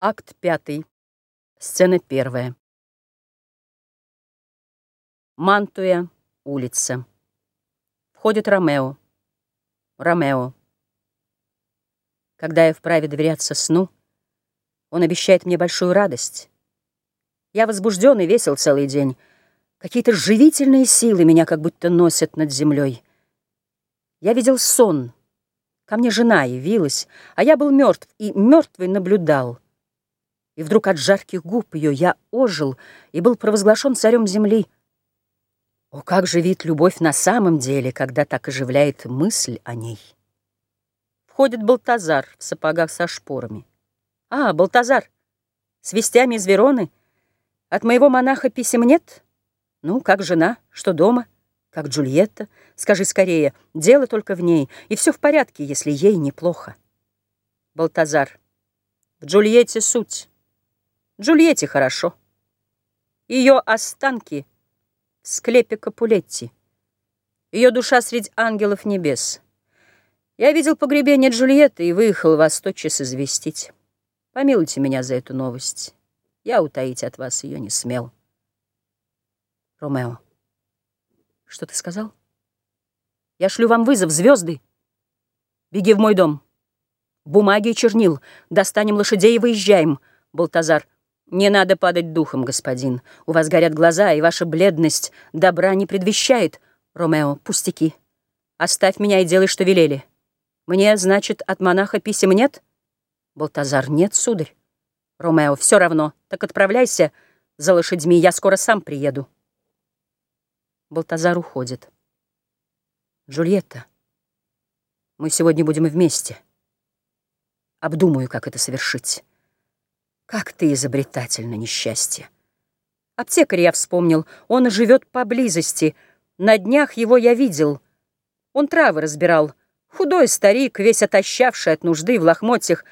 Акт пятый. Сцена первая. Мантуя, улица. Входит Ромео. Ромео. Когда я вправе доверяться сну, он обещает мне большую радость. Я возбужден и весел целый день. Какие-то живительные силы меня как будто носят над землей. Я видел сон. Ко мне жена явилась, а я был мертв, и мертвый наблюдал. И вдруг от жарких губ ее я ожил и был провозглашен царем земли. О, как живит любовь на самом деле, когда так оживляет мысль о ней! Входит Балтазар в сапогах со шпорами. А, Балтазар, с вестями из Вероны? От моего монаха писем нет? Ну, как жена, что дома? Как Джульетта? Скажи скорее, дело только в ней, и все в порядке, если ей неплохо. Балтазар, в Джульетте суть. Джульетте хорошо. Ее останки в склепе Капулетти. Ее душа среди ангелов небес. Я видел погребение Джульетты и выехал вас тотчас известить. Помилуйте меня за эту новость. Я утаить от вас ее не смел. Ромео, что ты сказал? Я шлю вам вызов, звезды. Беги в мой дом. Бумаги и чернил. Достанем лошадей и выезжаем. Балтазар, не надо падать духом, господин. У вас горят глаза, и ваша бледность добра не предвещает. Ромео, пустяки. Оставь меня и делай, что велели. Мне, значит, от монаха писем нет? Балтазар, нет, сударь. Ромео, все равно. Так отправляйся за лошадьми, я скоро сам приеду. Балтазар уходит. Джульетта, мы сегодня будем вместе. Обдумаю, как это совершить. Как ты изобретательна, несчастье. Аптекарь я вспомнил, он живет поблизости. На днях его я видел. Он травы разбирал. Худой старик, весь отощавший от нужды в лохмотьях.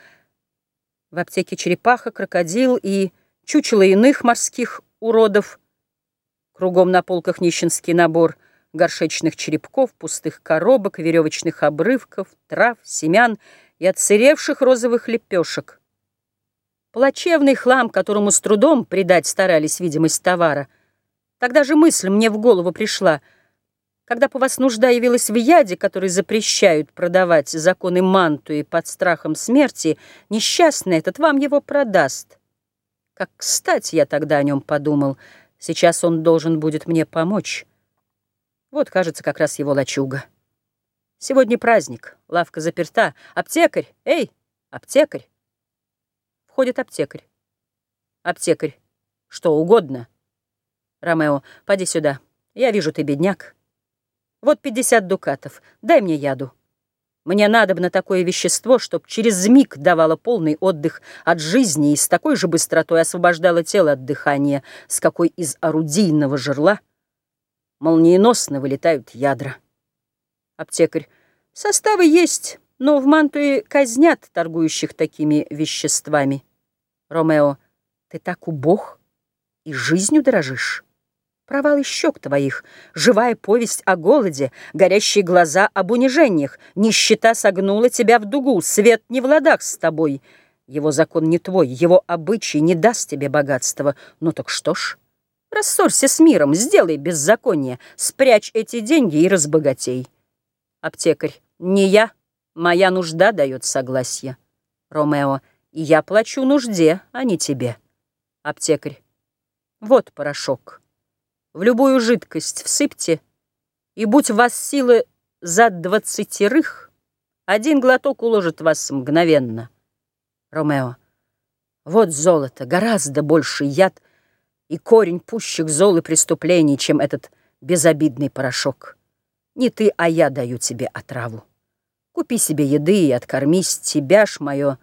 В аптеке черепаха, крокодил и чучело иных морских уродов. Кругом на полках нищенский набор горшечных черепков, пустых коробок, веревочных обрывков, трав, семян и отсыревших розовых лепешек. Плачевный хлам, которому с трудом придать старались видимость товара. Тогда же мысль мне в голову пришла — когда по вас нужда явилась в яде, который запрещают продавать законы мантуи под страхом смерти, несчастный этот вам его продаст. Как кстати я тогда о нем подумал. Сейчас он должен будет мне помочь. Вот, кажется, как раз его лачуга. Сегодня праздник, лавка заперта. Аптекарь, эй, аптекарь. Входит аптекарь. Аптекарь, что угодно. Ромео, поди сюда. Я вижу, ты бедняк. Вот пятьдесят дукатов. Дай мне яду. Мне надобно такое вещество, чтоб через миг давало полный отдых от жизни и с такой же быстротой освобождало тело от дыхания, с какой из орудийного жерла молниеносно вылетают ядра. Аптекарь. Составы есть, но в Мантуе казнят торгующих такими веществами. Ромео. Ты так убог и жизнью дорожишь. Провалы щек твоих, живая повесть о голоде, горящие глаза об унижениях, нищета согнула тебя в дугу, свет не в ладах с тобой. Его закон не твой, его обычай не даст тебе богатства. Ну так что ж, рассорься с миром, сделай беззаконие, спрячь эти деньги и разбогатей. Аптекарь, не я, моя нужда дает согласие. Ромео, я плачу нужде, а не тебе. Аптекарь, вот порошок в любую жидкость всыпьте, и будь вас силы за двадцатерых, один глоток уложит вас мгновенно. Ромео, вот золото, гораздо больше яд и корень пущих зол и преступлений, чем этот безобидный порошок. Не ты, а я даю тебе отраву. Купи себе еды и откормись, тебя ж мое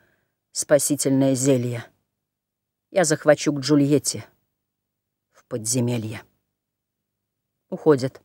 спасительное зелье. Я захвачу к Джульетте в подземелье уходят.